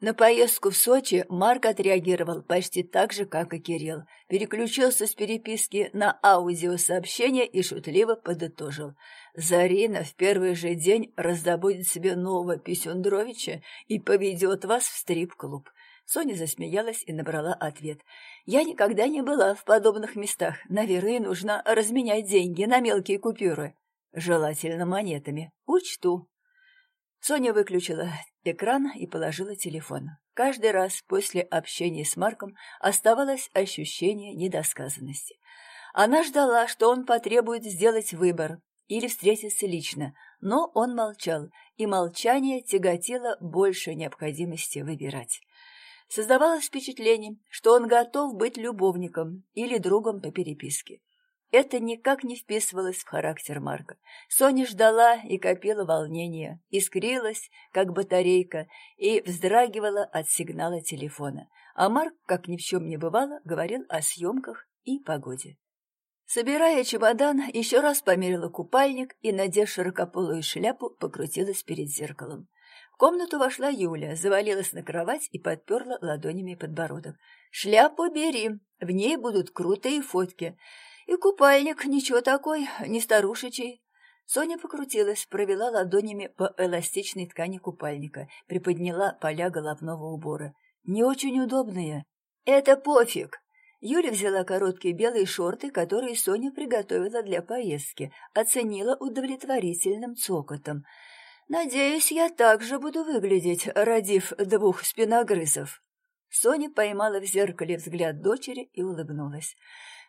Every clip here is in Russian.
На поездку в Сочи Марк отреагировал почти так же, как и Кирилл. Переключился с переписки на аудиосообщение и шутливо подытожил. Зарина в первый же день раздобудет себе нового Писюндровича и поведет вас в стрип-клуб. Соня засмеялась и набрала ответ. «Я никогда не была в подобных местах. Наверное, нужно разменять деньги на мелкие купюры. Желательно монетами. Учту». Соня выключила экран и положила телефон. Каждый раз после общения с Марком оставалось ощущение недосказанности. Она ждала, что он потребует сделать выбор или встретиться лично, но он молчал, и молчание тяготило больше необходимости выбирать. Создавалось впечатление, что он готов быть любовником или другом по переписке. Это никак не вписывалось в характер Марка. Соня ждала и копила волнение, искрилась, как батарейка, и вздрагивала от сигнала телефона. А Марк, как ни в чем не бывало, говорил о съемках и погоде. Собирая чемодан, еще раз померила купальник и, надев широкополую шляпу, покрутилась перед зеркалом. В комнату вошла Юля, завалилась на кровать и подперла ладонями подбородок. «Шляпу бери, в ней будут крутые фотки». И купальник ничего такой, не старушечий. Соня покрутилась, провела ладонями по эластичной ткани купальника, приподняла поля головного убора. Не очень удобные. Это пофиг. Юля взяла короткие белые шорты, которые Соня приготовила для поездки, оценила удовлетворительным цокотом. «Надеюсь, я также буду выглядеть, родив двух спиногрызов». Соня поймала в зеркале взгляд дочери и улыбнулась.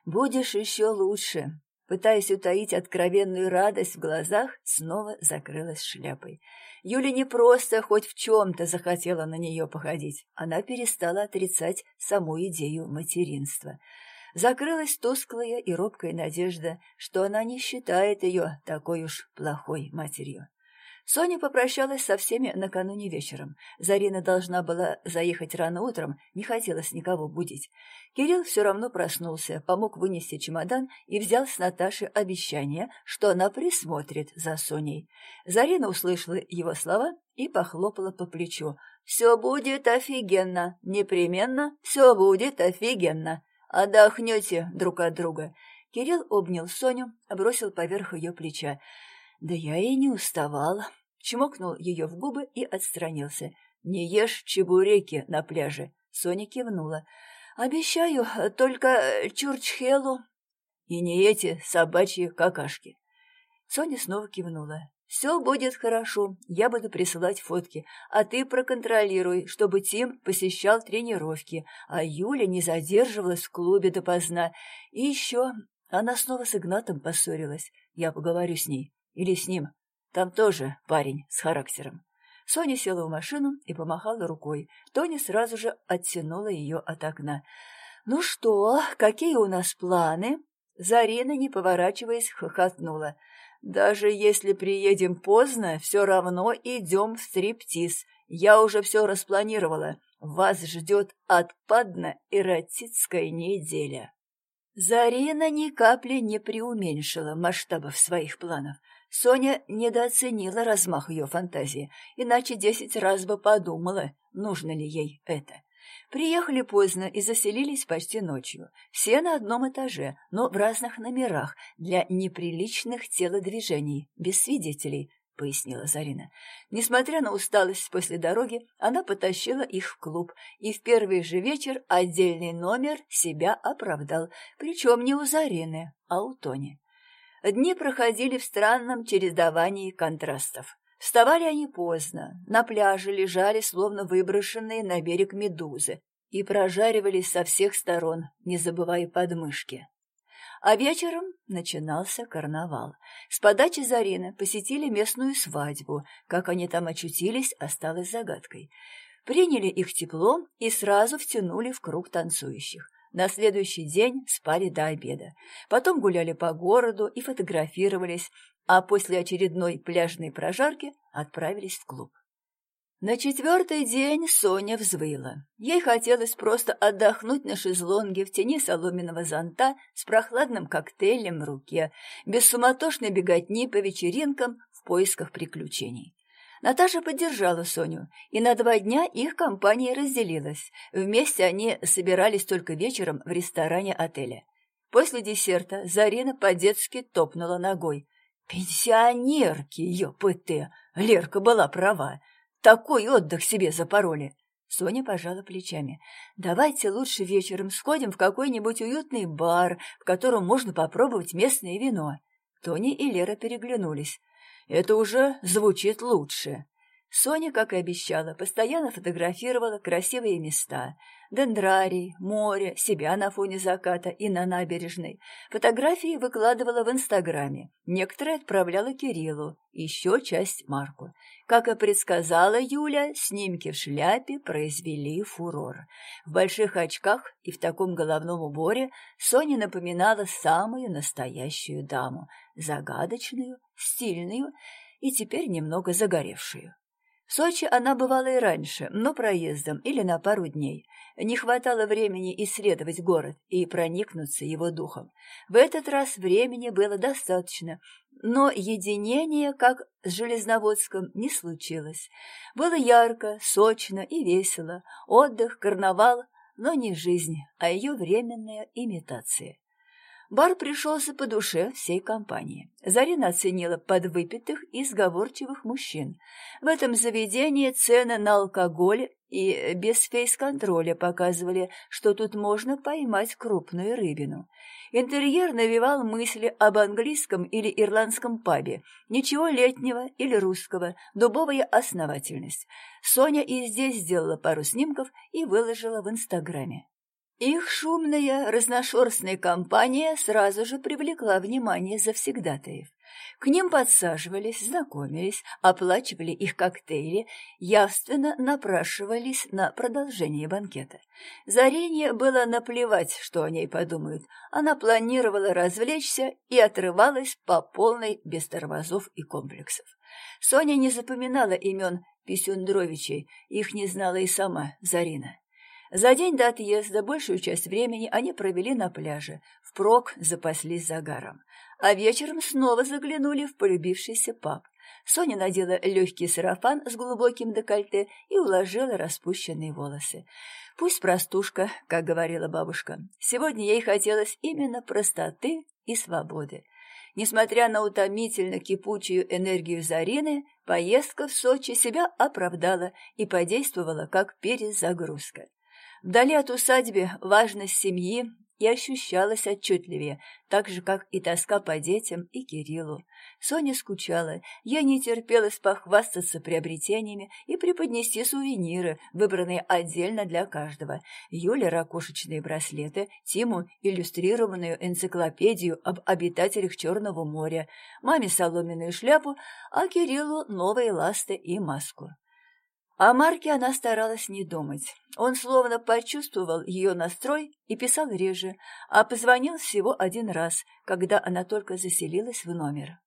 Будешь еще лучше. Пытаясь утаить откровенную радость в глазах, снова закрылась шляпой. Юля не просто хоть в чем-то захотела на нее походить, она перестала отрицать саму идею материнства. Закрылась тусклая и робкая надежда, что она не считает ее такой уж плохой матерью. Соня попрощалась со всеми накануне вечером. Зарина должна была заехать рано утром, не хотелось никого будить. Кирилл все равно проснулся, помог вынести чемодан и взял с Наташи обещание, что она присмотрит за Соней. Зарина услышала его слова и похлопала по плечу. «Все будет офигенно, непременно все будет офигенно. Отдохнете друг от друга». Кирилл обнял Соню, бросил поверх ее плеча. «Да я и не уставала» чмокнул ее в губы и отстранился. «Не ешь чебуреки на пляже!» Соня кивнула. «Обещаю, только чурчхелу!» «И не эти собачьи какашки!» Соня снова кивнула. «Все будет хорошо, я буду присылать фотки, а ты проконтролируй, чтобы Тим посещал тренировки, а Юля не задерживалась в клубе допоздна. И еще она снова с Игнатом поссорилась. Я поговорю с ней. Или с ним. Там тоже парень с характером. Соня села в машину и помахала рукой. Тоня сразу же оттянула ее от окна. «Ну что, какие у нас планы?» Зарина, не поворачиваясь, хохотнула. «Даже если приедем поздно, все равно идем в стриптиз. Я уже все распланировала. Вас ждет отпадно-эротическая неделя». Зарина ни капли не преуменьшила масштабов своих планов. Соня недооценила размах ее фантазии, иначе десять раз бы подумала, нужно ли ей это. Приехали поздно и заселились почти ночью. Все на одном этаже, но в разных номерах, для неприличных телодвижений, без свидетелей, — пояснила Зарина. Несмотря на усталость после дороги, она потащила их в клуб, и в первый же вечер отдельный номер себя оправдал, причем не у Зарины, а у Тони. Дни проходили в странном чередовании контрастов. Вставали они поздно, на пляже лежали, словно выброшенные на берег медузы, и прожаривались со всех сторон, не забывая подмышки. А вечером начинался карнавал. С подачи Зарины посетили местную свадьбу. Как они там очутились, осталось загадкой. Приняли их тепло и сразу втянули в круг танцующих. На следующий день спали до обеда. Потом гуляли по городу и фотографировались, а после очередной пляжной прожарки отправились в клуб. На четвертый день Соня взвыла. Ей хотелось просто отдохнуть на шезлонге в тени соломенного зонта с прохладным коктейлем в руке, без суматошной беготни по вечеринкам в поисках приключений. Наташа поддержала Соню, и на два дня их компания разделилась. Вместе они собирались только вечером в ресторане отеля. После десерта Зарина по-детски топнула ногой. «Пенсионерки, ё-ПТ! Лерка была права. Такой отдых себе запороли!» Соня пожала плечами. «Давайте лучше вечером сходим в какой-нибудь уютный бар, в котором можно попробовать местное вино». Тони и Лера переглянулись. «Это уже звучит лучше». Соня, как и обещала, постоянно фотографировала красивые места. Дендрарий, море, себя на фоне заката и на набережной. Фотографии выкладывала в Инстаграме. Некоторые отправляла Кириллу, еще часть Марку. Как и предсказала Юля, снимки в шляпе произвели фурор. В больших очках и в таком головном уборе Соня напоминала самую настоящую даму. Загадочную, стильную и теперь немного загоревшую. В Сочи она бывала и раньше, но проездом или на пару дней. Не хватало времени исследовать город и проникнуться его духом. В этот раз времени было достаточно, но единение, как с Железноводском, не случилось. Было ярко, сочно и весело. Отдых, карнавал, но не жизнь, а ее временная имитация. Бар пришелся по душе всей компании. Зарина оценила подвыпитых и сговорчивых мужчин. В этом заведении цены на алкоголь и без фейс-контроля показывали, что тут можно поймать крупную рыбину. Интерьер навевал мысли об английском или ирландском пабе. Ничего летнего или русского, дубовая основательность. Соня и здесь сделала пару снимков и выложила в Инстаграме. Их шумная, разношерстная компания сразу же привлекла внимание завсегдатаев. К ним подсаживались, знакомились, оплачивали их коктейли, явственно напрашивались на продолжение банкета. Зарине было наплевать, что о ней подумают. Она планировала развлечься и отрывалась по полной без тормозов и комплексов. Соня не запоминала имен Писюндровичей, их не знала и сама Зарина. За день до отъезда большую часть времени они провели на пляже, впрок запаслись загаром. А вечером снова заглянули в полюбившийся паб. Соня надела легкий сарафан с глубоким декольте и уложила распущенные волосы. Пусть простушка, как говорила бабушка. Сегодня ей хотелось именно простоты и свободы. Несмотря на утомительно кипучую энергию Зарины, поездка в Сочи себя оправдала и подействовала как перезагрузка. Вдали от усадьбы важность семьи и ощущалась отчетливее, так же, как и тоска по детям и Кириллу. Соня скучала, ей не терпелось похвастаться приобретениями и преподнести сувениры, выбранные отдельно для каждого. Юле ракушечные браслеты, Тиму иллюстрированную энциклопедию об обитателях Черного моря, маме соломенную шляпу, а Кириллу новые ласты и маску. О Марке она старалась не думать. Он словно почувствовал ее настрой и писал реже, а позвонил всего один раз, когда она только заселилась в номер.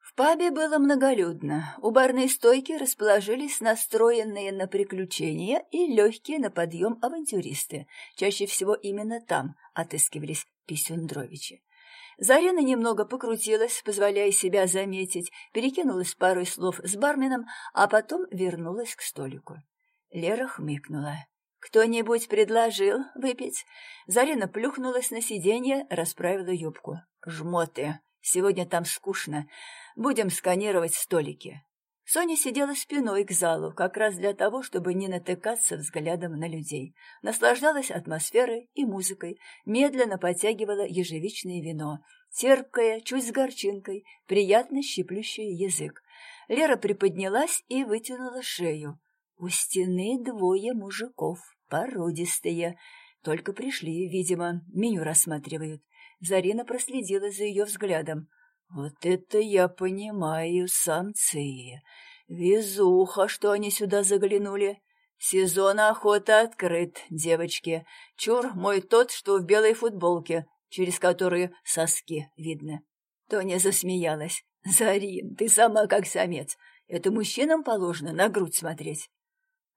В пабе было многолюдно. У барной стойки расположились настроенные на приключения и легкие на подъем авантюристы. Чаще всего именно там отыскивались Писюндровичи. Зарина немного покрутилась, позволяя себя заметить, перекинулась парой слов с барменом, а потом вернулась к столику. Лера хмыкнула. «Кто-нибудь предложил выпить?» Зарина плюхнулась на сиденье, расправила юбку. «Жмоты! Сегодня там скучно. Будем сканировать столики». Соня сидела спиной к залу, как раз для того, чтобы не натыкаться взглядом на людей. Наслаждалась атмосферой и музыкой, медленно подтягивала ежевичное вино, терпкое, чуть с горчинкой, приятно щиплющий язык. Лера приподнялась и вытянула шею. У стены двое мужиков, породистые. Только пришли, видимо, меню рассматривают. Зарина проследила за ее взглядом. Вот это я понимаю, самцы. Везуха, что они сюда заглянули. Сезон охоты открыт, девочки. Чур мой тот, что в белой футболке, через которую соски видно. Тоня засмеялась. «Зарин, ты сама как самец. Это мужчинам положено на грудь смотреть».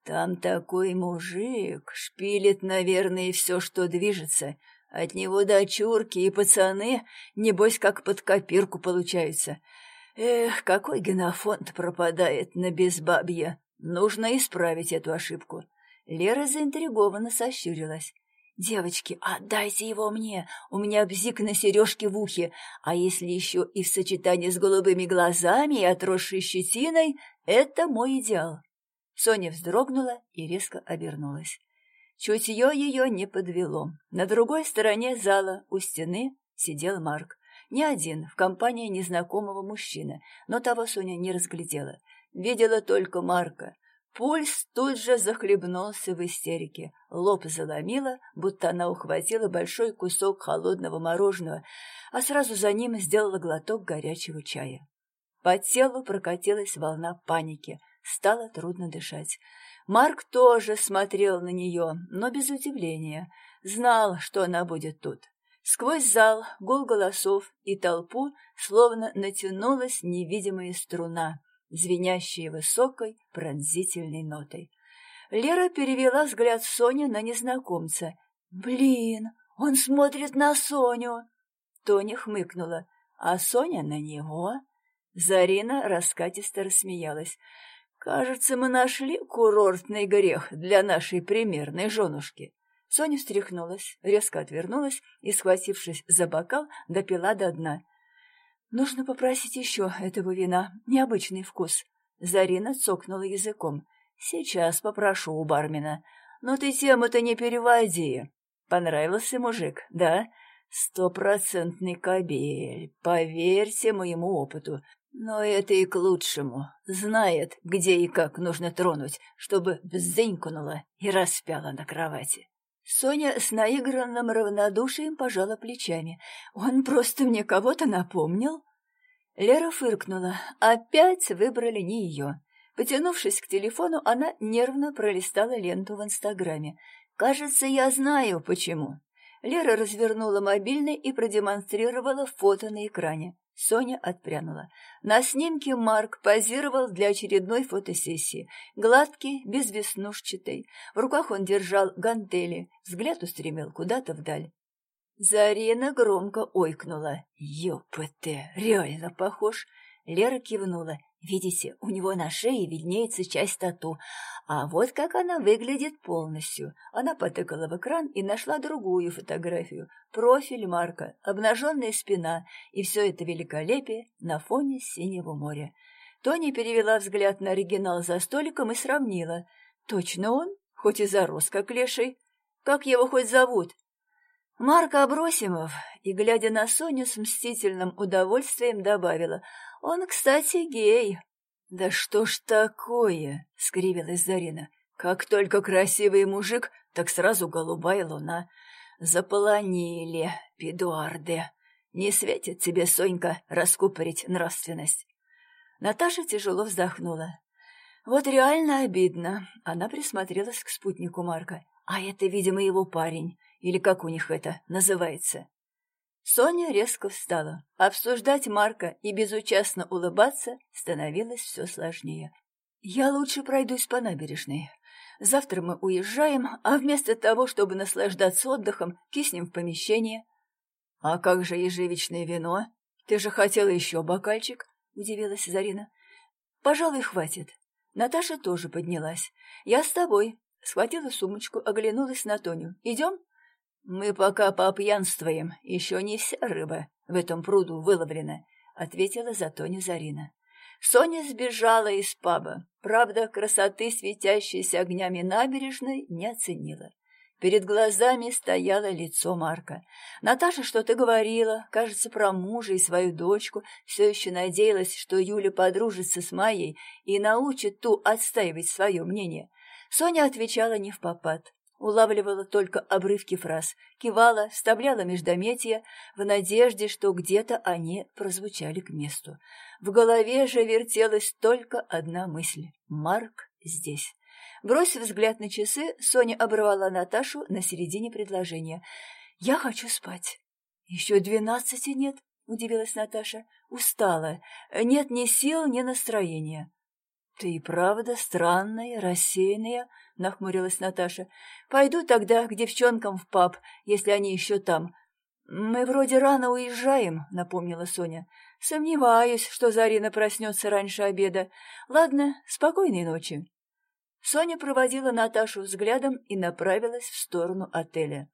«Там такой мужик, шпилит, наверное, все, что движется. От него дочурки и пацаны, небось, как под копирку получаются. Эх, какой генофонд пропадает на безбабье. Нужно исправить эту ошибку. Лера заинтригованно сощурилась. «Девочки, отдайте его мне, у меня бзик на сережке в ухе, а если еще и в сочетании с голубыми глазами и отросшей щетиной, это мой идеал». Соня вздрогнула и резко обернулась. Чутье ее не подвело. На другой стороне зала у стены сидел Марк. Не один, в компании незнакомого мужчины, но того Соня не разглядела. Видела только Марка. Пульс тут же захлебнулся в истерике. Лоб заломила, будто она ухватила большой кусок холодного мороженого, а сразу за ним сделала глоток горячего чая. По телу прокатилась волна паники. Стало трудно дышать. Марк тоже смотрел на нее, но без удивления. Знал, что она будет тут. Сквозь зал, гул голосов и толпу словно натянулась невидимая струна — звенящие высокой пронзительной нотой. Лера перевела взгляд Сони на незнакомца. «Блин, он смотрит на Соню!» Тоня хмыкнула, а Соня на него. Зарина раскатисто рассмеялась. «Кажется, мы нашли курортный грех для нашей примерной женушки». Соня встряхнулась, резко отвернулась и, схватившись за бокал, допила до дна. Нужно попросить еще этого вина. Необычный вкус. Зарина цокнула языком. Сейчас попрошу у бармена. Но ты тему-то не переводи. Понравился мужик, да? Стопроцентный кобель. Поверьте моему опыту. Но это и к лучшему. Знает, где и как нужно тронуть, чтобы бзденькнула и распяла на кровати. Соня с наигранным равнодушием пожала плечами. «Он просто мне кого-то напомнил». Лера фыркнула. Опять выбрали не ее. Потянувшись к телефону, она нервно пролистала ленту в Инстаграме. «Кажется, я знаю, почему». Лера развернула мобильный и продемонстрировала фото на экране. Соня отпрянула. На снимке Марк позировал для очередной фотосессии. Гладкий, безвеснушчатый. В руках он держал гантели, взгляд устремил куда-то вдаль. Зарина громко ойкнула. «Ёпты, реально похож!» Лера кивнула. Видите, у него на шее виднеется часть тату, а вот как она выглядит полностью. Она потыкала в экран и нашла другую фотографию. Профиль Марка, обнаженная спина, и все это великолепие на фоне синего моря. Тони перевела взгляд на оригинал за столиком и сравнила. Точно он, хоть и зарос, как леший. Как его хоть зовут? Марк Абросимов, и, глядя на Соню с мстительным удовольствием, добавила — он, кстати, гей. Да что ж такое, скривилась Зарина. Как только красивый мужик, так сразу голубая луна. Заполонили, педуарды. Не светит тебе, Сонька, раскупорить нравственность. Наташа тяжело вздохнула. Вот реально обидно. Она присмотрелась к спутнику Марка. А это, видимо, его парень. Или как у них это называется? Соня резко встала. Обсуждать Марка и безучастно улыбаться становилось все сложнее. «Я лучше пройдусь по набережной. Завтра мы уезжаем, а вместо того, чтобы наслаждаться отдыхом, киснем в помещение». «А как же ежевичное вино? Ты же хотела еще бокальчик?» — удивилась Зарина. «Пожалуй, хватит». Наташа тоже поднялась. «Я с тобой». Схватила сумочку, оглянулась на Тоню. «Идем?» «Мы пока попьянствуем, еще не вся рыба в этом пруду выловлена», — ответила за Тоню Зарина. Соня сбежала из паба, правда, красоты, светящейся огнями набережной, не оценила. Перед глазами стояло лицо Марка. Наташа что-то говорила, кажется, про мужа и свою дочку, все еще надеялась, что Юля подружится с Майей и научит ту отстаивать свое мнение. Соня отвечала не в попад улавливала только обрывки фраз, кивала, вставляла междометия в надежде, что где-то они прозвучали к месту. В голове же вертелась только одна мысль — Марк здесь. Бросив взгляд на часы, Соня оборвала Наташу на середине предложения. «Я хочу спать». «Еще двенадцати нет?» — удивилась Наташа. «Устала. Нет ни сил, ни настроения». «Ты и правда странная, рассеянная», — нахмурилась Наташа. «Пойду тогда к девчонкам в паб, если они еще там». «Мы вроде рано уезжаем», — напомнила Соня. Сомневаюсь, что Зарина проснется раньше обеда. Ладно, спокойной ночи. Соня проводила Наташу взглядом и направилась в сторону отеля.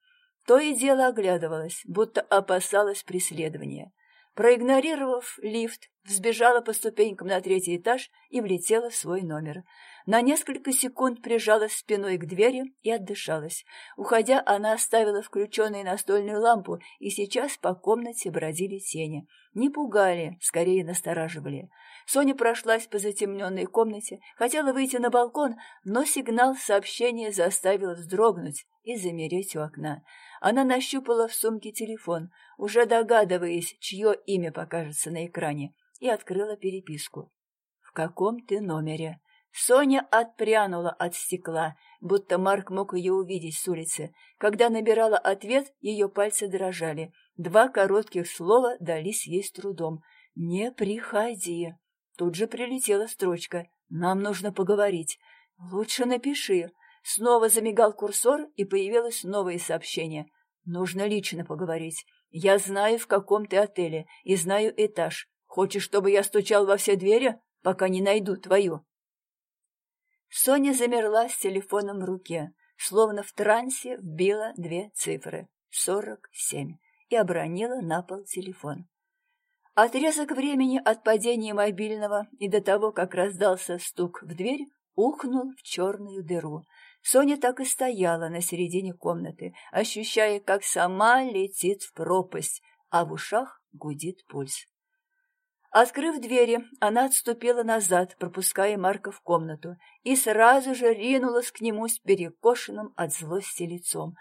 То и дело оглядывалась, будто опасалась преследования. Проигнорировав лифт, взбежала по ступенькам на третий этаж и влетела в свой номер. На несколько секунд прижалась спиной к двери и отдышалась. Уходя, она оставила включенную настольную лампу, и сейчас по комнате бродили тени. Не пугали, скорее настораживали. Соня прошлась по затемненной комнате, хотела выйти на балкон, но сигнал сообщения заставил вздрогнуть и замереть у окна. Она нащупала в сумке телефон, уже догадываясь, чье имя покажется на экране, и открыла переписку. «В каком ты номере?» Соня отпрянула от стекла, будто Марк мог ее увидеть с улицы. Когда набирала ответ, ее пальцы дрожали. Два коротких слова дались ей с трудом. «Не приходи». Тут же прилетела строчка. «Нам нужно поговорить». «Лучше напиши». Снова замигал курсор, и появилось новое сообщение. «Нужно лично поговорить. Я знаю, в каком ты отеле, и знаю этаж. Хочешь, чтобы я стучал во все двери, пока не найду твою?» Соня замерла с телефоном в руке, словно в трансе вбила две цифры — сорок семь, и обронила на пол телефон. Отрезок времени от падения мобильного и до того, как раздался стук в дверь, ухнул в черную дыру. Соня так и стояла на середине комнаты, ощущая, как сама летит в пропасть, а в ушах гудит пульс. Открыв двери, она отступила назад, пропуская Марка в комнату, и сразу же ринулась к нему с перекошенным от злости лицом.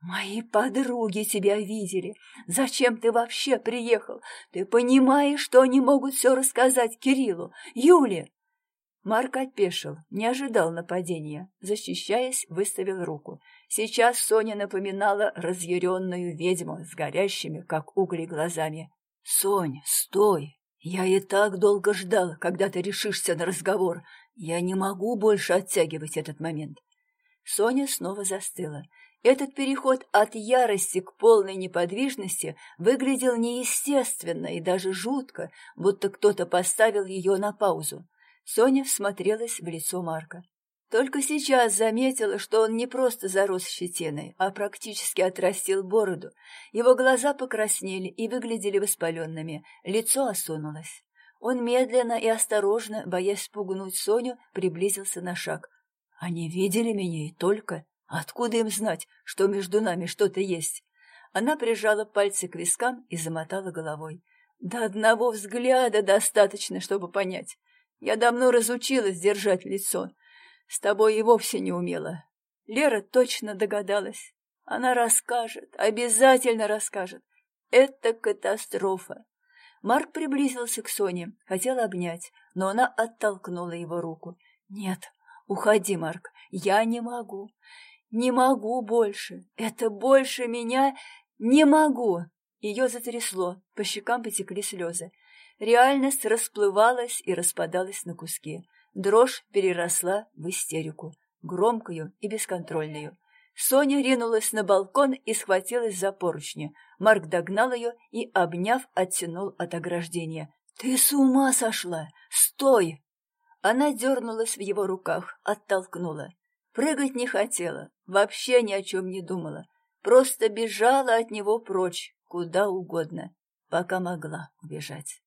«Мои подруги тебя видели. Зачем ты вообще приехал? Ты понимаешь, что они могут все рассказать Кириллу, Юле?» Марк опешил, не ожидал нападения. Защищаясь, выставил руку. Сейчас Соня напоминала разъяренную ведьму с горящими, как угли, глазами. «Сонь, стой! «Я и так долго ждал, когда ты решишься на разговор. Я не могу больше оттягивать этот момент». Соня снова застыла. Этот переход от ярости к полной неподвижности выглядел неестественно и даже жутко, будто кто-то поставил ее на паузу. Соня всмотрелась в лицо Марка. Только сейчас заметила, что он не просто зарос щетиной, а практически отрастил бороду. Его глаза покраснели и выглядели воспаленными, лицо осунулось. Он медленно и осторожно, боясь спугнуть Соню, приблизился на шаг. «Они видели меня и только. Откуда им знать, что между нами что-то есть?» Она прижала пальцы к вискам и замотала головой. «До одного взгляда достаточно, чтобы понять. Я давно разучилась держать лицо». С тобой и вовсе не умела. Лера точно догадалась. Она расскажет, обязательно расскажет. Это катастрофа. Марк приблизился к Соне, хотел обнять, но она оттолкнула его руку. «Нет, уходи, Марк, я не могу. Не могу больше. Это больше меня не могу!» Ее затрясло, по щекам потекли слезы. Реальность расплывалась и распадалась на куски. Дрожь переросла в истерику, громкую и бесконтрольную. Соня ринулась на балкон и схватилась за поручни. Марк догнал ее и, обняв, оттянул от ограждения. «Ты с ума сошла! Стой!» Она дернулась в его руках, оттолкнула. Прыгать не хотела, вообще ни о чем не думала. Просто бежала от него прочь, куда угодно, пока могла убежать.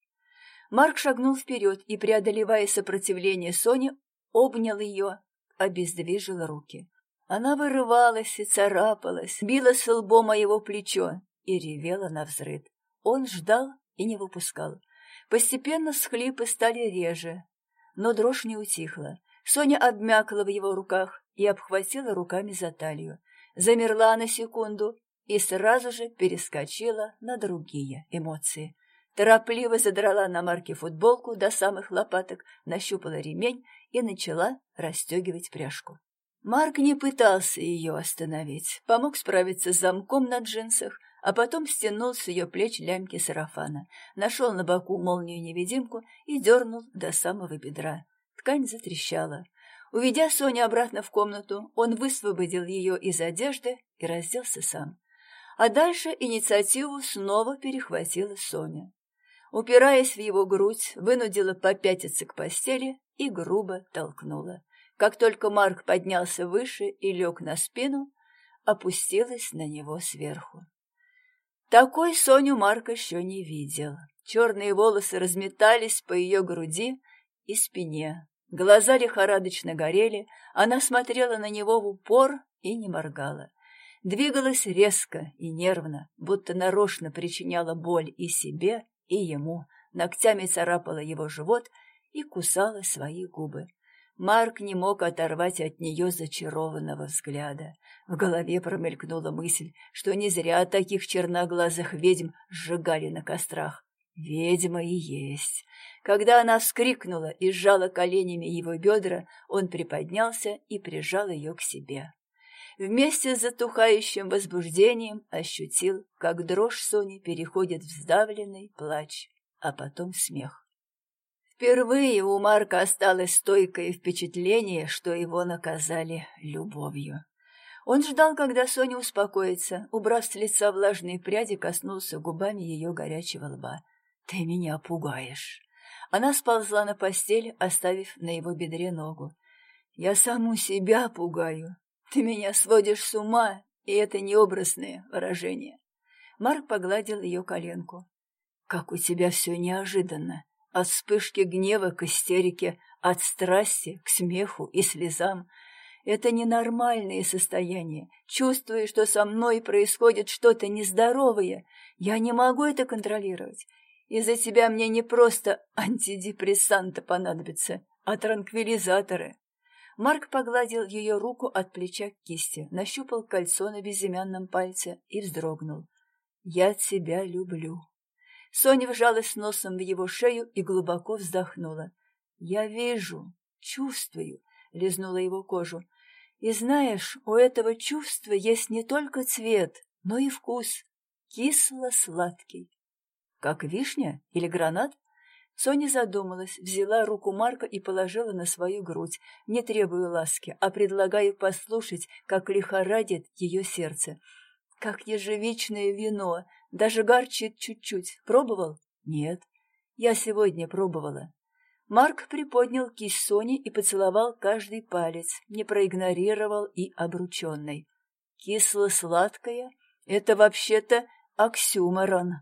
Марк шагнул вперед и, преодолевая сопротивление Сони, обнял ее, обездвижил руки. Она вырывалась и царапалась, била с лбом о его плечо и ревела на взрыд. Он ждал и не выпускал. Постепенно схлипы стали реже, но дрожь не утихла. Соня обмякла в его руках и обхватила руками за талию. Замерла на секунду и сразу же перескочила на другие эмоции торопливо задрала на Марке футболку до самых лопаток, нащупала ремень и начала расстегивать пряжку. Марк не пытался ее остановить, помог справиться с замком на джинсах, а потом стянул с ее плеч лямки сарафана, нашел на боку молнию-невидимку и дернул до самого бедра. Ткань затрещала. Уведя Соню обратно в комнату, он высвободил ее из одежды и разделся сам. А дальше инициативу снова перехватила Соня. Упираясь в его грудь, вынудила попятиться к постели и грубо толкнула. Как только Марк поднялся выше и лег на спину, опустилась на него сверху. Такой Соню Марк еще не видел. Черные волосы разметались по ее груди и спине. Глаза лихорадочно горели, она смотрела на него в упор и не моргала. Двигалась резко и нервно, будто нарочно причиняла боль и себе, и ему, ногтями царапала его живот и кусала свои губы. Марк не мог оторвать от нее зачарованного взгляда. В голове промелькнула мысль, что не зря таких черноглазых ведьм сжигали на кострах. Ведьма и есть. Когда она вскрикнула и сжала коленями его бедра, он приподнялся и прижал ее к себе. Вместе с затухающим возбуждением ощутил, как дрожь Сони переходит в сдавленный плач, а потом смех. Впервые у Марка осталось стойкое впечатление, что его наказали любовью. Он ждал, когда Соня успокоится, убрав с лица влажные пряди, коснулся губами ее горячего лба. «Ты меня пугаешь». Она сползла на постель, оставив на его бедре ногу. «Я саму себя пугаю. Ты меня сводишь с ума, и это необразное выражение». Марк погладил ее коленку. «Как у тебя все неожиданно. От вспышки гнева к истерике, от страсти к смеху и слезам. Это ненормальные состояния. Чувствую, что со мной происходит что-то нездоровое. Я не могу это контролировать. Из-за тебя мне не просто антидепрессанты понадобятся, а транквилизаторы. Марк погладил ее руку от плеча к кисти, нащупал кольцо на безымянном пальце и вздрогнул. «Я тебя люблю». Соня вжалась носом в его шею и глубоко вздохнула. «Я вижу, чувствую», — лизнула его кожу. «И знаешь, у этого чувства есть не только цвет, но и вкус. Кисло-сладкий». «Как вишня или гранат?» Соня задумалась, взяла руку Марка и положила на свою грудь, не требуя ласки, а предлагая послушать, как лихорадит ее сердце. «Как ежевичное вино, даже горчит чуть-чуть. Пробовал? Нет. Я сегодня пробовала. Марк приподнял кисть Сони и поцеловал каждый палец, не проигнорировал и обрученный. Кисло-сладкое — это вообще-то оксюморон.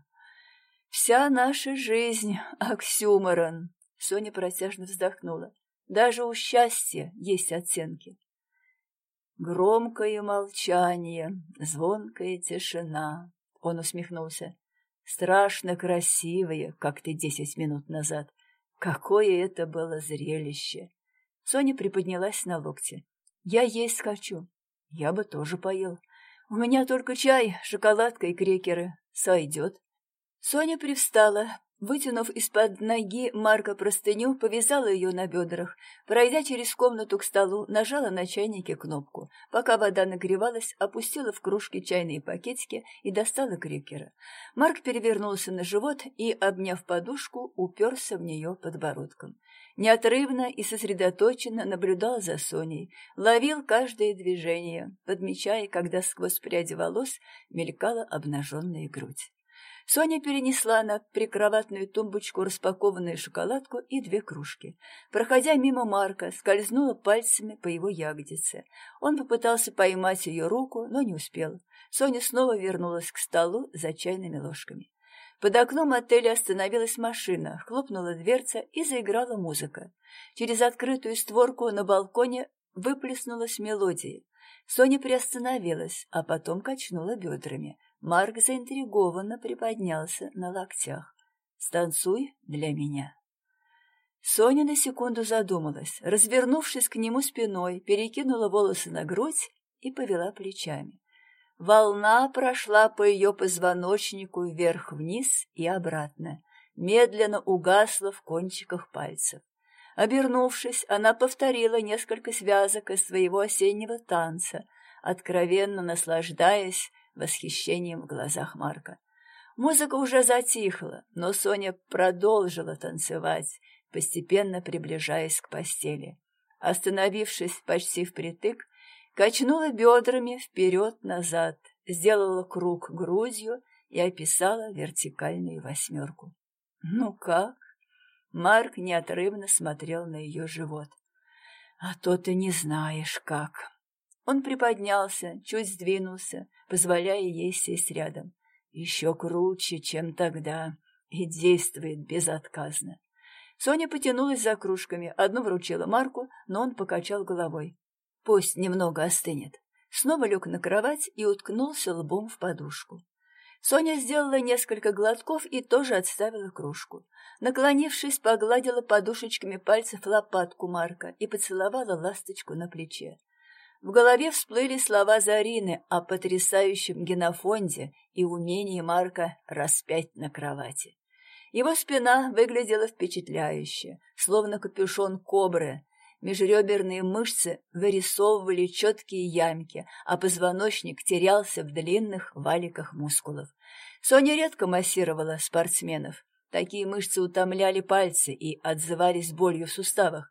Вся наша жизнь — оксюморон. Соня протяжно вздохнула. Даже у счастья есть оттенки. Громкое молчание, звонкая тишина, он усмехнулся. Страшно красивые, как ты десять минут назад. Какое это было зрелище! Соня приподнялась на локте. Я есть хочу. Я бы тоже поел. У меня только чай, шоколадка и крекеры. Сойдет. Соня привстала, Вытянув из-под ноги Марка простыню, повязала ее на бедрах. Пройдя через комнату к столу, нажала на чайнике кнопку. Пока вода нагревалась, опустила в кружки чайные пакетики и достала крекера. Марк перевернулся на живот и, обняв подушку, уперся в нее подбородком. Неотрывно и сосредоточенно наблюдал за Соней, ловил каждое движение, подмечая, когда сквозь пряди волос мелькала обнаженная грудь. Соня перенесла на прикроватную тумбочку распакованную шоколадку и две кружки. Проходя мимо Марка, скользнула пальцами по его ягодице. Он попытался поймать ее руку, но не успел. Соня снова вернулась к столу за чайными ложками. Под окном отеля остановилась машина, хлопнула дверца и заиграла музыка. Через открытую створку на балконе выплеснулась мелодия. Соня приостановилась, а потом качнула бедрами — Марк заинтригованно приподнялся на локтях. «Станцуй для меня». Соня на секунду задумалась, развернувшись к нему спиной, перекинула волосы на грудь и повела плечами. Волна прошла по ее позвоночнику вверх-вниз и обратно, медленно угасла в кончиках пальцев. Обернувшись, она повторила несколько связок из своего осеннего танца, откровенно наслаждаясь восхищением в глазах Марка. Музыка уже затихла, но Соня продолжила танцевать, постепенно приближаясь к постели. Остановившись почти впритык, качнула бедрами вперед-назад, сделала круг грудью и описала вертикальную восьмерку. Ну как? Марк неотрывно смотрел на ее живот. А то ты не знаешь как. Он приподнялся, чуть сдвинулся, позволяя ей сесть рядом. Еще круче, чем тогда, и действует безотказно. Соня потянулась за кружками, одну вручила Марку, но он покачал головой. Пусть немного остынет. Снова лег на кровать и уткнулся лбом в подушку. Соня сделала несколько глотков и тоже отставила кружку. Наклонившись, погладила подушечками пальцев лопатку Марка и поцеловала ласточку на плече. В голове всплыли слова Зарины о потрясающем генофонде и умении Марка распять на кровати. Его спина выглядела впечатляюще, словно капюшон кобры. Межреберные мышцы вырисовывали четкие ямки, а позвоночник терялся в длинных валиках мускулов. Соня редко массировала спортсменов. Такие мышцы утомляли пальцы и отзывались болью в суставах.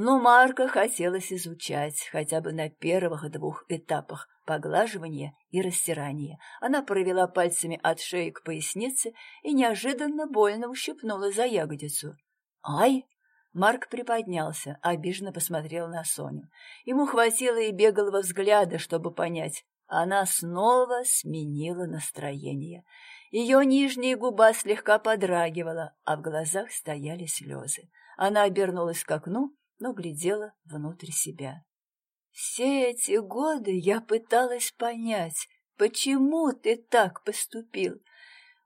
Но Марка хотелось изучать хотя бы на первых двух этапах поглаживания и растирания. Она провела пальцами от шеи к пояснице и неожиданно больно ущипнула за ягодицу. «Ай!» Марк приподнялся, обиженно посмотрел на Соню. Ему хватило и беглого взгляда, чтобы понять. Она снова сменила настроение. Ее нижняя губа слегка подрагивала, а в глазах стояли слезы. Она обернулась к окну но глядела внутрь себя. «Все эти годы я пыталась понять, почему ты так поступил.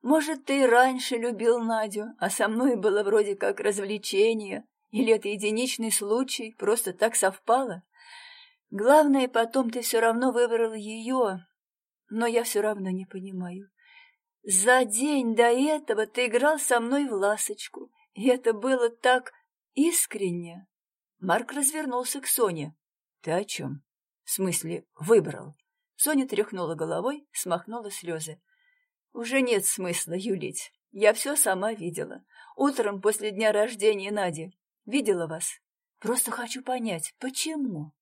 Может, ты и раньше любил Надю, а со мной было вроде как развлечение, или это единичный случай, просто так совпало? Главное, потом ты все равно выбрал ее, но я все равно не понимаю. За день до этого ты играл со мной в ласочку, и это было так искренне. Марк развернулся к Соне. «Ты о чем?» «В смысле, выбрал?» Соня тряхнула головой, смахнула слезы. «Уже нет смысла юлить. Я все сама видела. Утром после дня рождения Нади. Видела вас. Просто хочу понять, почему?»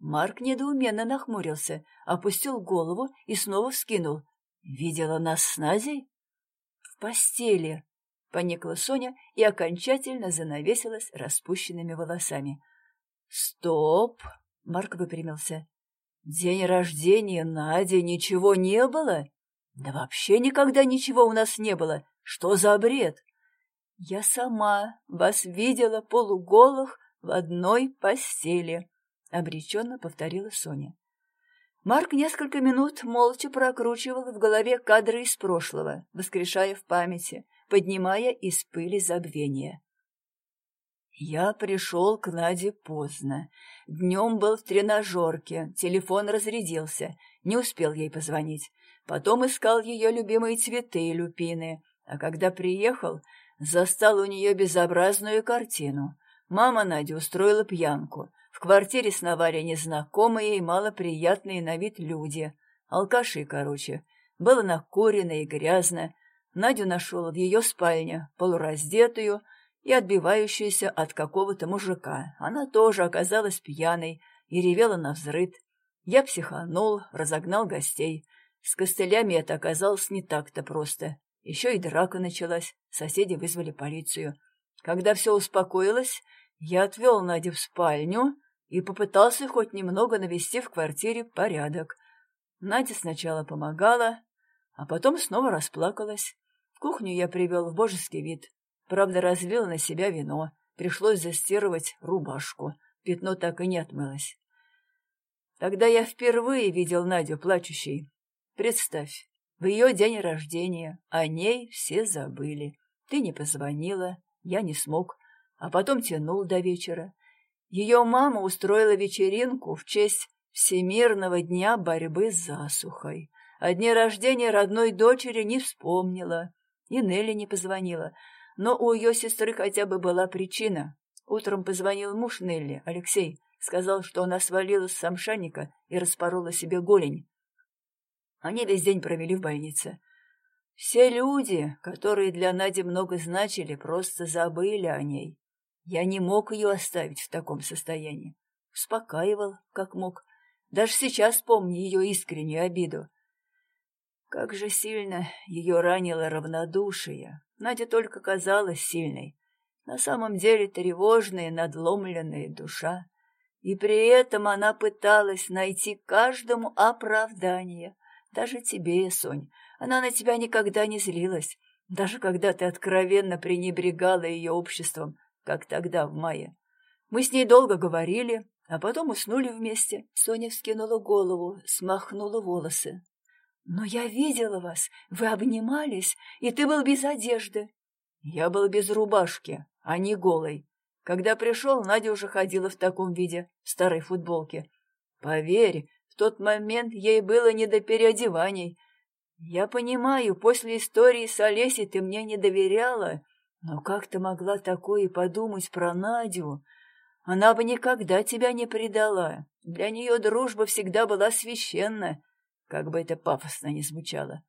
Марк недоуменно нахмурился, опустил голову и снова вскинул. «Видела нас с Надей?» «В постели», Поникла Соня и окончательно занавесилась распущенными волосами. «Стоп!» — Марк выпрямился. «День рождения Нади ничего не было? Да вообще никогда ничего у нас не было. Что за бред?» «Я сама вас видела полуголых в одной постели», — обреченно повторила Соня. Марк несколько минут молча прокручивал в голове кадры из прошлого, воскрешая в памяти, поднимая из пыли забвения. Я пришел к Наде поздно. Днем был в тренажерке, телефон разрядился, не успел ей позвонить. Потом искал ее любимые цветы и люпины, а когда приехал, застал у нее безобразную картину. Мама Нади устроила пьянку. В квартире сновали незнакомые и малоприятные на вид люди. Алкаши, короче. Было накурено и грязно, Надю нашел в ее спальне, полураздетую и отбивающуюся от какого-то мужика. Она тоже оказалась пьяной и ревела на взрыд. Я психанул, разогнал гостей. С костылями это оказалось не так-то просто. Еще и драка началась, соседи вызвали полицию. Когда все успокоилось, я отвел Надю в спальню и попытался хоть немного навести в квартире порядок. Надя сначала помогала, а потом снова расплакалась. Кухню я привел в божеский вид. Правда, разлил на себя вино. Пришлось застирывать рубашку. Пятно так и не отмылось. Тогда я впервые видел Надю плачущей. Представь, в ее день рождения о ней все забыли. Ты не позвонила, я не смог, а потом тянул до вечера. Ее мама устроила вечеринку в честь Всемирного дня борьбы с засухой. О дне рождения родной дочери не вспомнила. И Нелли не позвонила. Но у ее сестры хотя бы была причина. Утром позвонил муж Нелли, Алексей. Сказал, что она свалилась с самшанника и распорола себе голень. Они весь день провели в больнице. Все люди, которые для Нади много значили, просто забыли о ней. Я не мог ее оставить в таком состоянии. Успокаивал, как мог. Даже сейчас помню ее искреннюю обиду. Как же сильно ее ранило равнодушие. Надя только казалась сильной. На самом деле тревожная, надломленная душа. И при этом она пыталась найти каждому оправдание. Даже тебе, Сонь. Она на тебя никогда не злилась. Даже когда ты откровенно пренебрегала ее обществом, как тогда, в мае. Мы с ней долго говорили, а потом уснули вместе. Соня вскинула голову, смахнула волосы. «Но я видела вас, вы обнимались, и ты был без одежды». «Я был без рубашки, а не голой. Когда пришел, Надя уже ходила в таком виде, в старой футболке. Поверь, в тот момент ей было не до переодеваний. Я понимаю, после истории с Олесей ты мне не доверяла, но как ты могла такое подумать про Надю? Она бы никогда тебя не предала. Для нее дружба всегда была священна, как бы это пафосно ни звучало.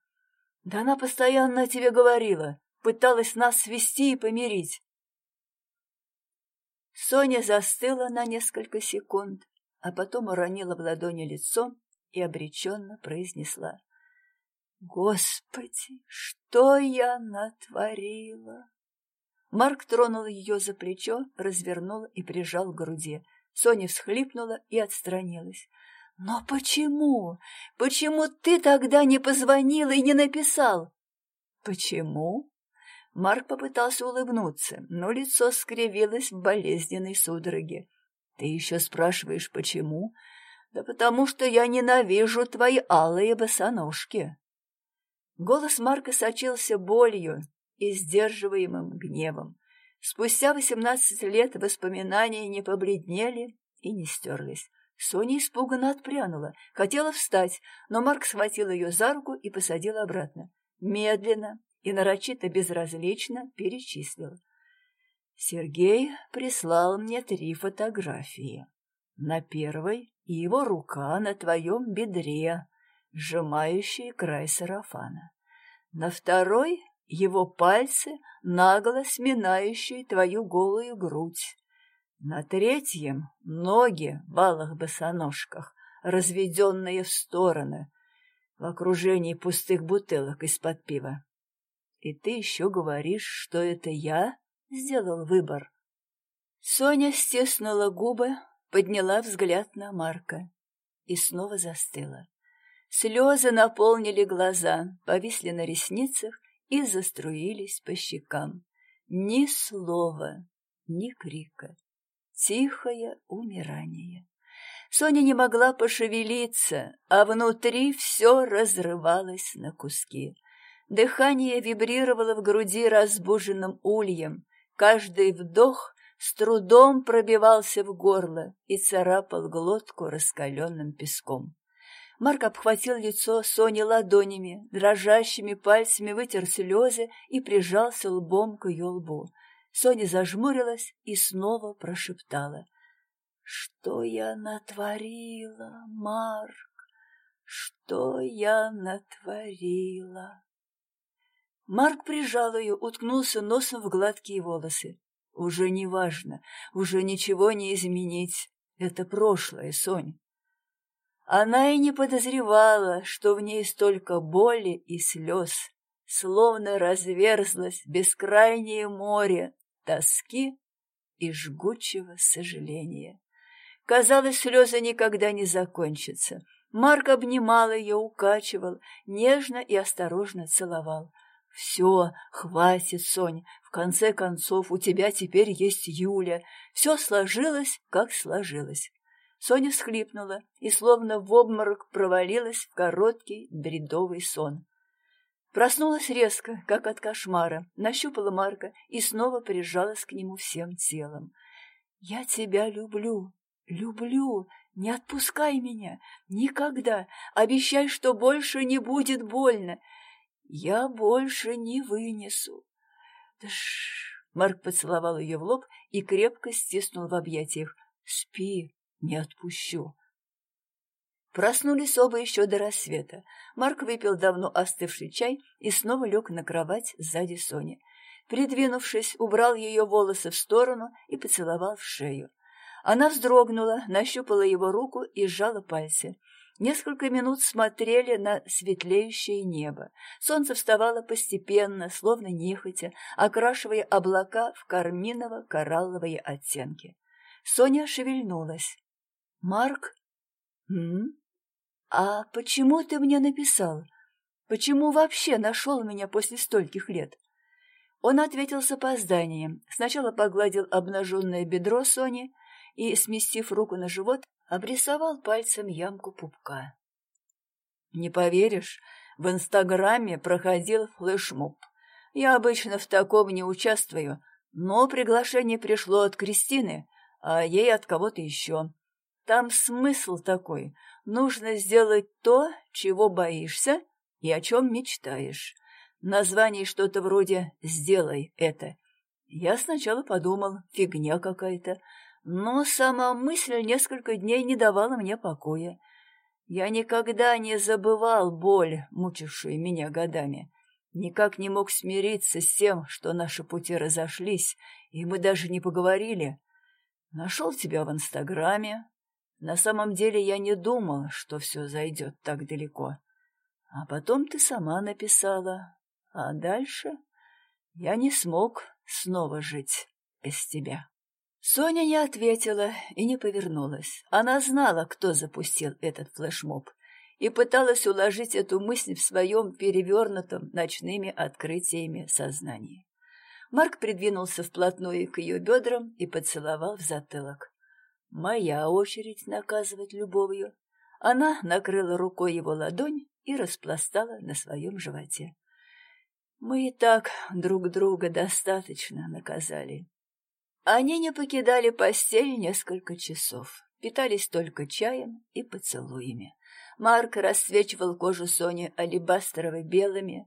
Да она постоянно о тебе говорила, пыталась нас свести и помирить. Соня застыла на несколько секунд, а потом уронила в ладони лицо и обреченно произнесла. «Господи, что я натворила!» Марк тронул ее за плечо, развернул и прижал к груди. Соня всхлипнула и отстранилась. «Но почему? Почему ты тогда не позвонила и не написал?» «Почему?» Марк попытался улыбнуться, но лицо скривилось в болезненной судороге. «Ты еще спрашиваешь, почему?» «Да потому что я ненавижу твои алые босоножки». Голос Марка сочился болью и сдерживаемым гневом. Спустя восемнадцать лет воспоминания не побледнели и не стерлись. Соня испуганно отпрянула, хотела встать, но Марк схватил ее за руку и посадил обратно. Медленно, и нарочито безразлично перечислил. Сергей прислал мне три фотографии. На первой его рука на твоем бедре, сжимающая край сарафана. На второй его пальцы, нагло сминающие твою голую грудь. На третьем — ноги в алых босоножках, разведенные в стороны, в окружении пустых бутылок из-под пива. И ты еще говоришь, что это я сделал выбор. Соня стеснула губы, подняла взгляд на Марка и снова застыла. Слезы наполнили глаза, повисли на ресницах и заструились по щекам. Ни слова, ни крика. Тихое умирание. Соня не могла пошевелиться, а внутри все разрывалось на куски. Дыхание вибрировало в груди разбуженным ульем. Каждый вдох с трудом пробивался в горло и царапал глотку раскаленным песком. Марк обхватил лицо Сони ладонями, дрожащими пальцами вытер слезы и прижался лбом к ее лбу. Соня зажмурилась и снова прошептала. «Что я натворила, Марк? Что я натворила?» Марк прижал ее, уткнулся носом в гладкие волосы. «Уже не важно, уже ничего не изменить. Это прошлое, Сонь». Она и не подозревала, что в ней столько боли и слез, словно разверзлось бескрайнее море тоски и жгучего сожаления. Казалось, слезы никогда не закончатся. Марк обнимал ее, укачивал, нежно и осторожно целовал. «Все, хватит, Сонь, в конце концов у тебя теперь есть Юля. Все сложилось, как сложилось». Соня всхлипнула и словно в обморок провалилась в короткий бредовый сон. Проснулась резко, как от кошмара, нащупала Марка и снова прижалась к нему всем телом. «Я тебя люблю, люблю, не отпускай меня, никогда, обещай, что больше не будет больно. Я больше не вынесу. Тш! Марк поцеловал ее в лоб и крепко стиснул в объятиях. Спи, не отпущу. Проснулись оба еще до рассвета. Марк выпил давно остывший чай и снова лег на кровать сзади Сони. Придвинувшись, убрал ее волосы в сторону и поцеловал в шею. Она вздрогнула, нащупала его руку и сжала пальцы. Несколько минут смотрели на светлеющее небо. Солнце вставало постепенно, словно нехотя, окрашивая облака в карминово-коралловые оттенки. Соня шевельнулась. «Марк? М? А почему ты мне написал? Почему вообще нашел меня после стольких лет?» Он ответил с опозданием. Сначала погладил обнаженное бедро Сони и, сместив руку на живот, обрисовал пальцем ямку пупка. «Не поверишь, в Инстаграме проходил флешмоб. Я обычно в таком не участвую, но приглашение пришло от Кристины, а ей от кого-то еще. Там смысл такой. Нужно сделать то, чего боишься и о чем мечтаешь. Название что-то вроде «сделай это». Я сначала подумал, фигня какая-то, но сама мысль несколько дней не давала мне покоя. Я никогда не забывал боль, мучившую меня годами. Никак не мог смириться с тем, что наши пути разошлись, и мы даже не поговорили. Нашел тебя в Инстаграме. На самом деле я не думал, что все зайдет так далеко. А потом ты сама написала. А дальше я не смог снова жить без тебя. Соня не ответила и не повернулась. Она знала, кто запустил этот флешмоб, и пыталась уложить эту мысль в своем перевернутом ночными открытиями сознании. Марк придвинулся вплотную к ее бедрам и поцеловал в затылок. «Моя очередь наказывать любовью». Она накрыла рукой его ладонь и распластала на своем животе. «Мы и так друг друга достаточно наказали. Они не покидали постель несколько часов, питались только чаем и поцелуями. Марк рассвечивал кожу Сони алебастрово-белыми,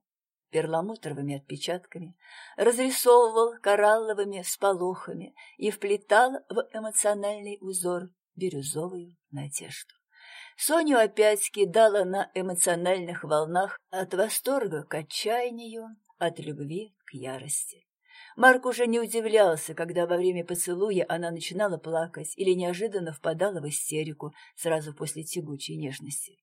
перламутровыми отпечатками, разрисовывал коралловыми сполохами и вплетал в эмоциональный узор бирюзовую надежду. Соню опять кидала на эмоциональных волнах от восторга к отчаянию, от любви к ярости. Марк уже не удивлялся, когда во время поцелуя она начинала плакать или неожиданно впадала в истерику сразу после тягучей нежности.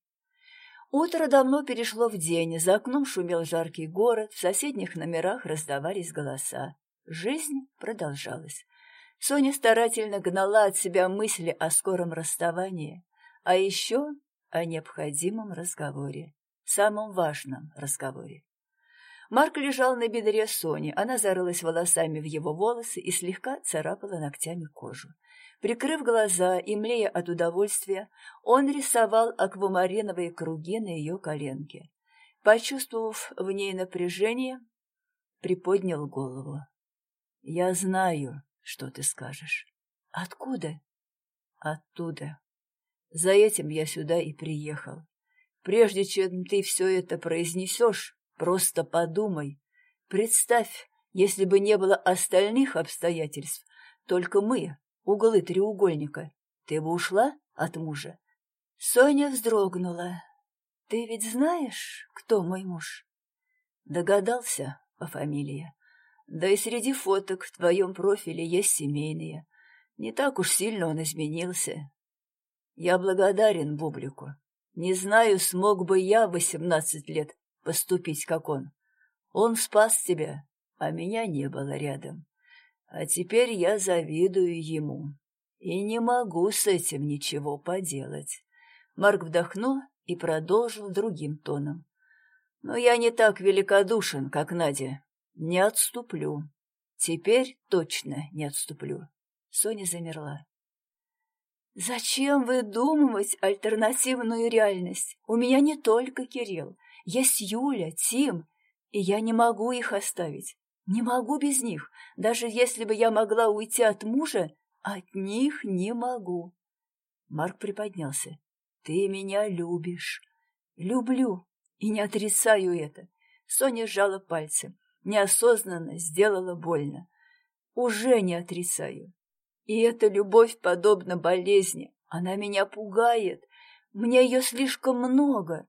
Утро давно перешло в день, за окном шумел жаркий город, в соседних номерах раздавались голоса. Жизнь продолжалась. Соня старательно гнала от себя мысли о скором расставании, а еще о необходимом разговоре, самом важном разговоре. Марк лежал на бедре Сони. Она зарылась волосами в его волосы и слегка царапала ногтями кожу. Прикрыв глаза и млея от удовольствия, он рисовал аквамариновые круги на ее коленке. Почувствовав в ней напряжение, приподнял голову. «Я знаю, что ты скажешь». «Откуда?» «Оттуда. За этим я сюда и приехал. Прежде чем ты все это произнесешь, Просто подумай. Представь, если бы не было остальных обстоятельств, только мы, углы треугольника, ты бы ушла от мужа? Соня вздрогнула. Ты ведь знаешь, кто мой муж? Догадался по фамилии. Да и среди фоток в твоем профиле есть семейные. Не так уж сильно он изменился. Я благодарен Бублику. Не знаю, смог бы я в восемнадцать лет поступить, как он. Он спас тебя, а меня не было рядом. А теперь я завидую ему и не могу с этим ничего поделать. Марк вдохнул и продолжил другим тоном. Но я не так великодушен, как Надя. Не отступлю. Теперь точно не отступлю. Соня замерла. «Зачем выдумывать альтернативную реальность? У меня не только Кирилл. Есть Юля, Тим, и я не могу их оставить. Не могу без них. Даже если бы я могла уйти от мужа, от них не могу. Марк приподнялся. Ты меня любишь. Люблю. И не отрицаю это. Соня сжала пальцы. Неосознанно сделала больно. Уже не отрицаю. И эта любовь подобна болезни. Она меня пугает. Мне ее слишком много.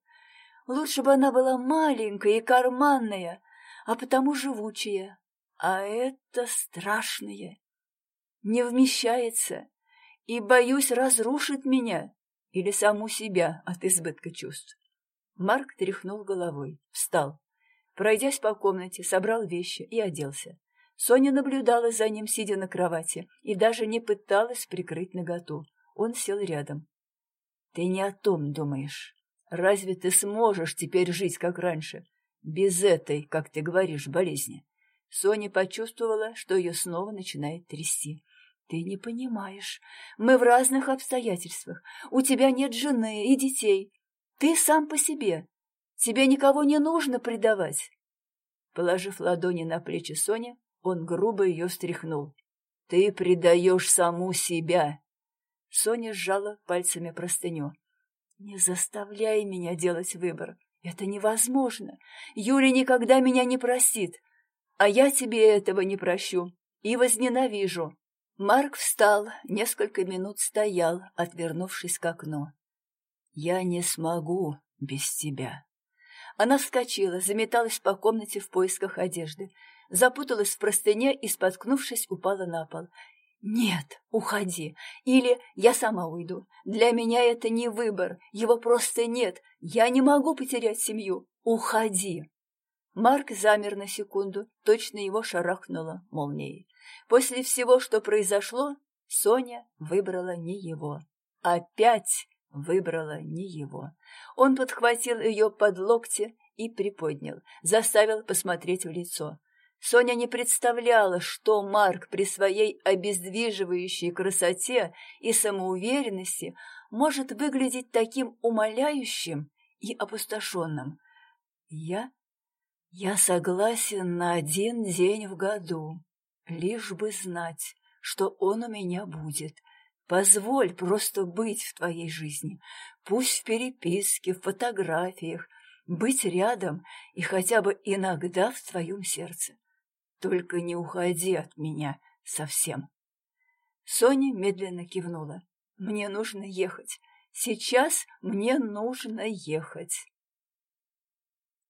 Лучше бы она была маленькая и карманная, а потому живучая. А это страшное. Не вмещается и, боюсь, разрушит меня. или саму себя от избытка чувств. Марк тряхнул головой, встал. Пройдясь по комнате, собрал вещи и оделся. Соня наблюдала за ним, сидя на кровати, и даже не пыталась прикрыть наготу. Он сел рядом. «Ты не о том думаешь. Разве ты сможешь теперь жить, как раньше, без этой, как ты говоришь, болезни?» Соня почувствовала, что ее снова начинает трясти. «Ты не понимаешь. Мы в разных обстоятельствах. У тебя нет жены и детей. Ты сам по себе. Тебе никого не нужно предавать». Положив ладони на плечи Сони, он грубо ее встряхнул. «Ты предаешь саму себя!» Соня сжала пальцами простыню. «Не заставляй меня делать выбор. Это невозможно. Юля никогда меня не простит. А я тебе этого не прощу и возненавижу». Марк встал, несколько минут стоял, отвернувшись к окну. «Я не смогу без тебя». Она вскочила, заметалась по комнате в поисках одежды, запуталась в простыне и, споткнувшись, упала на пол. «Нет, уходи. Или я сама уйду. Для меня это не выбор. Его просто нет. Я не могу потерять семью. Уходи!» Марк замер на секунду, точно его шарахнуло молнией. После всего, что произошло, Соня выбрала не его. Опять выбрала не его. Он подхватил ее под локти и приподнял, заставил посмотреть в лицо. Соня не представляла, что Марк при своей обездвиживающей красоте и самоуверенности может выглядеть таким умоляющим и опустошенным. «Я? Я согласен на один день в году, лишь бы знать, что он у меня будет. Позволь просто быть в твоей жизни, пусть в переписке, в фотографиях, быть рядом и хотя бы иногда в твоем сердце. Только не уходи от меня совсем. Соня медленно кивнула. Мне нужно ехать. Сейчас мне нужно ехать.